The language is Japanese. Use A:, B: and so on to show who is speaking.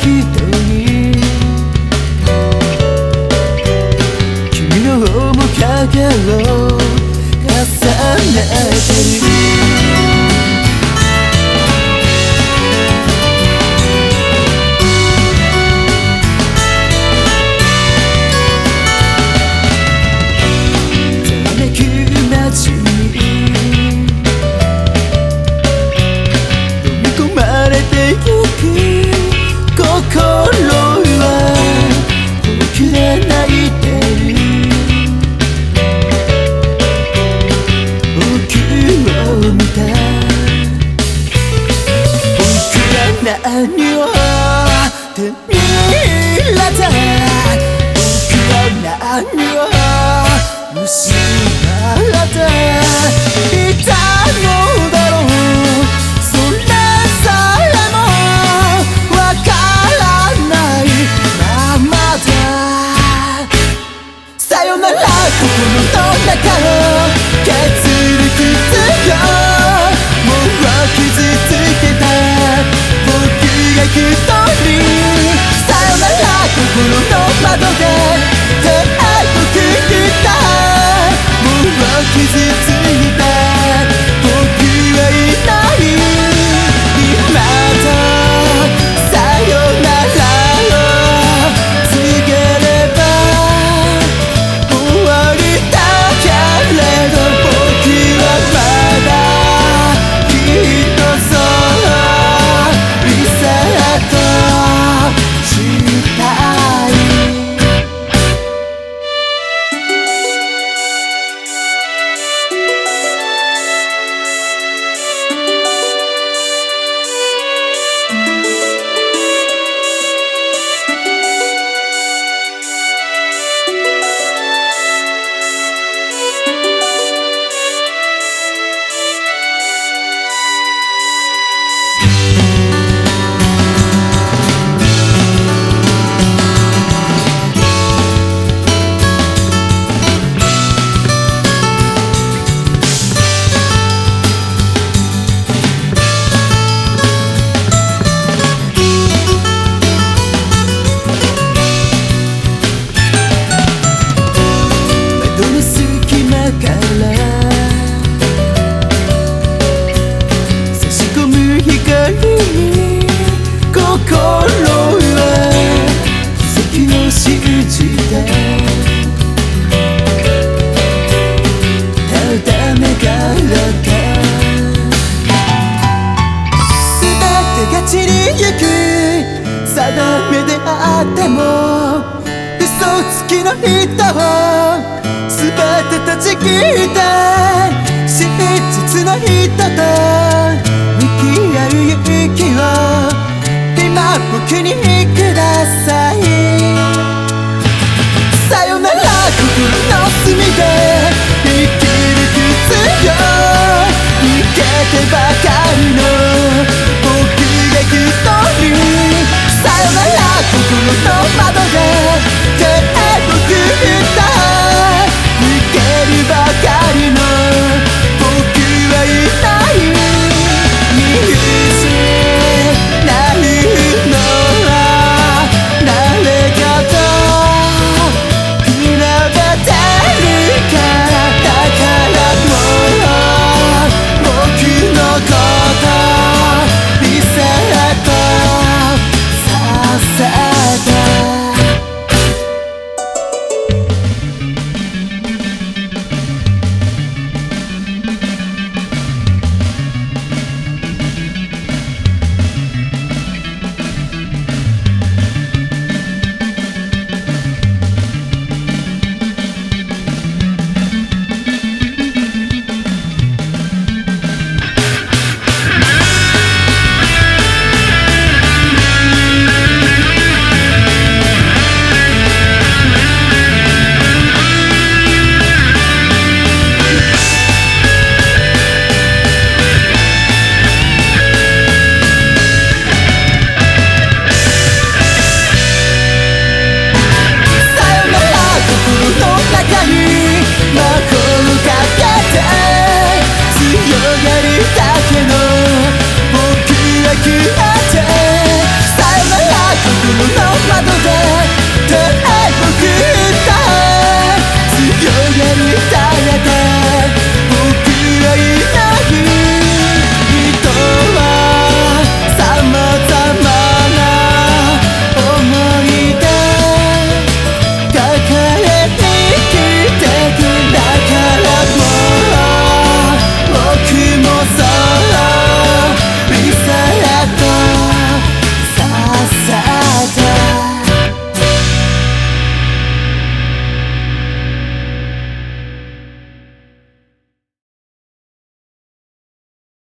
A: chi 知らない僕は何を散りゆく定めであっても嘘つきの人を全て断ち切って真実の人と向き合う勇気を今僕にください。さよなら心の隅で生きる必要。逃げてば